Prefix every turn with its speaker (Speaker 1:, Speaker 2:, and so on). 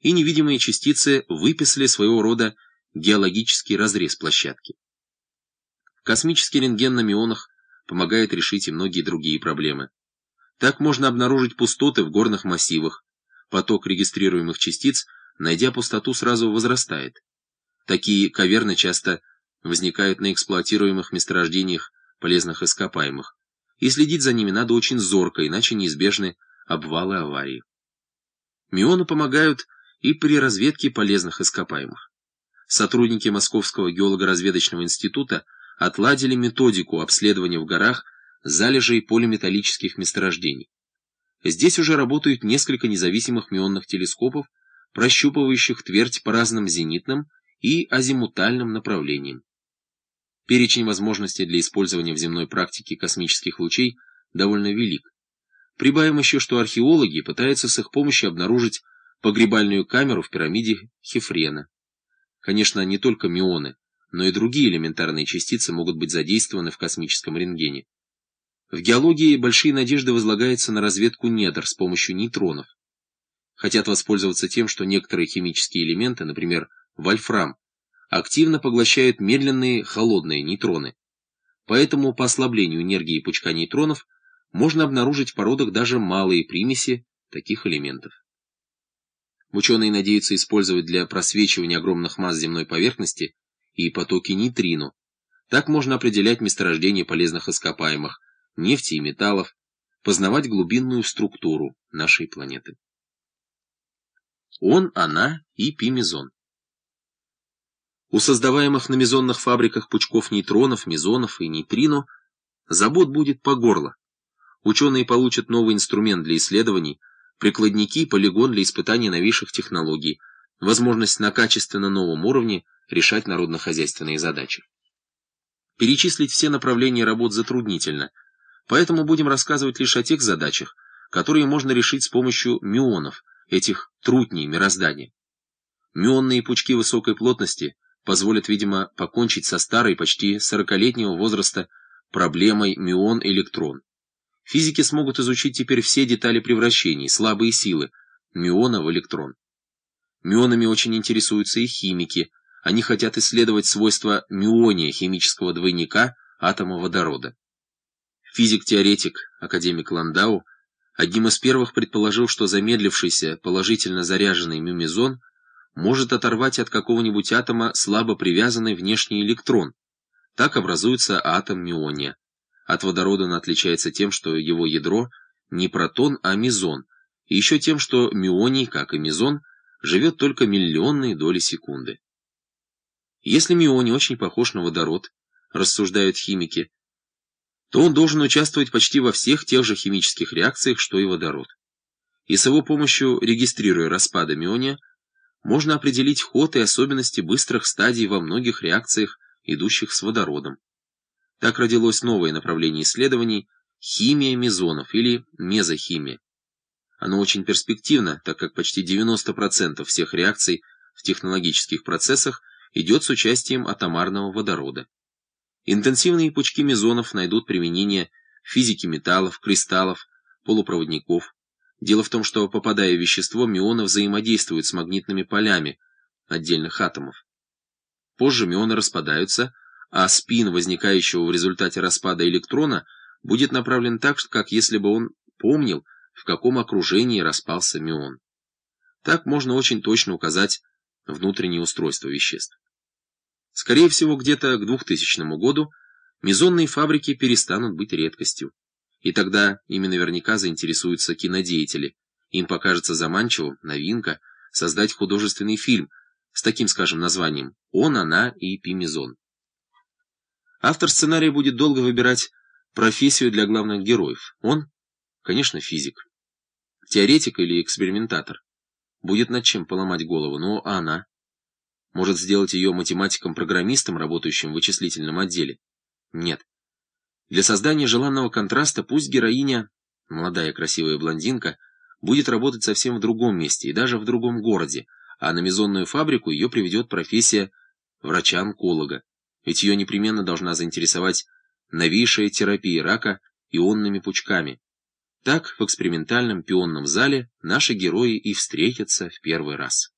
Speaker 1: и невидимые частицы выписали своего рода геологический разрез площадки. Космический рентген на мионах помогает решить и многие другие проблемы. Так можно обнаружить пустоты в горных массивах. Поток регистрируемых частиц, найдя пустоту, сразу возрастает. Такие каверны часто возникают на эксплуатируемых месторождениях полезных ископаемых. И следить за ними надо очень зорко, иначе неизбежны обвалы аварии. Мионы помогают и при разведке полезных ископаемых. Сотрудники Московского геолого-разведочного института отладили методику обследования в горах залежей полиметаллических месторождений. Здесь уже работают несколько независимых мионных телескопов, прощупывающих твердь по разным зенитным и азимутальным направлениям. Перечень возможностей для использования в земной практике космических лучей довольно велик. Прибавим еще, что археологи пытаются с их помощью обнаружить погребальную камеру в пирамиде Хефрена. Конечно, не только мионы, но и другие элементарные частицы могут быть задействованы в космическом рентгене. В геологии большие надежды возлагаются на разведку недр с помощью нейтронов. Хотят воспользоваться тем, что некоторые химические элементы, например, вольфрам, активно поглощают медленные холодные нейтроны. Поэтому по ослаблению энергии пучка нейтронов можно обнаружить в породах даже малые примеси таких элементов. Ученые надеются использовать для просвечивания огромных масс земной поверхности и потоки нейтрино. Так можно определять месторождение полезных ископаемых, нефти и металлов, познавать глубинную структуру нашей планеты. Он, она и пимезон. У создаваемых на мезонных фабриках пучков нейтронов, мезонов и нейтрино забот будет по горло. Ученые получат новый инструмент для исследований, прикладники, полигон для испытаний новейших технологий, возможность на качественно новом уровне решать народно-хозяйственные задачи. Перечислить все направления работ затруднительно, поэтому будем рассказывать лишь о тех задачах, которые можно решить с помощью мюонов, этих трутней мироздания. Мюонные пучки высокой плотности позволят, видимо, покончить со старой, почти сорокалетнего возраста проблемой мюон-электрон. Физики смогут изучить теперь все детали превращений, слабые силы, мюона в электрон. Мюонами очень интересуются и химики. Они хотят исследовать свойства мюония химического двойника атома водорода. Физик-теоретик, академик Ландау, одним из первых предположил, что замедлившийся положительно заряженный мюмезон может оторвать от какого-нибудь атома слабо привязанный внешний электрон. Так образуется атом мюония. От водорода он отличается тем, что его ядро не протон, а мезон, и еще тем, что мюоний, как и мезон, живет только миллионные доли секунды. Если мюоний очень похож на водород, рассуждают химики, то он должен участвовать почти во всех тех же химических реакциях, что и водород. И с его помощью, регистрируя распады мюония, можно определить ход и особенности быстрых стадий во многих реакциях, идущих с водородом. Так родилось новое направление исследований – химия мезонов или мезохимия. Оно очень перспективно, так как почти 90% всех реакций в технологических процессах идет с участием атомарного водорода. Интенсивные пучки мезонов найдут применение в физике металлов, кристаллов, полупроводников. Дело в том, что, попадая в вещество, мионы взаимодействуют с магнитными полями отдельных атомов. Позже мионы распадаются, а спин, возникающего в результате распада электрона, будет направлен так, как если бы он помнил, в каком окружении распался мион. Так можно очень точно указать внутреннее устройство веществ. Скорее всего, где-то к 2000 году мезонные фабрики перестанут быть редкостью. И тогда ими наверняка заинтересуются кинодеятели. Им покажется заманчивым, новинка, создать художественный фильм с таким, скажем, названием «Он, она и Пимезон». Автор сценария будет долго выбирать профессию для главных героев. Он, конечно, физик. Теоретик или экспериментатор. Будет над чем поломать голову, но она? Может сделать ее математиком-программистом, работающим в вычислительном отделе? Нет. Для создания желанного контраста пусть героиня, молодая красивая блондинка, будет работать совсем в другом месте и даже в другом городе, а на мезонную фабрику ее приведет профессия врача-онколога ведь ее непременно должна заинтересовать новейшая терапия рака ионными пучками. Так в экспериментальном пионном зале наши герои и встретятся в первый раз.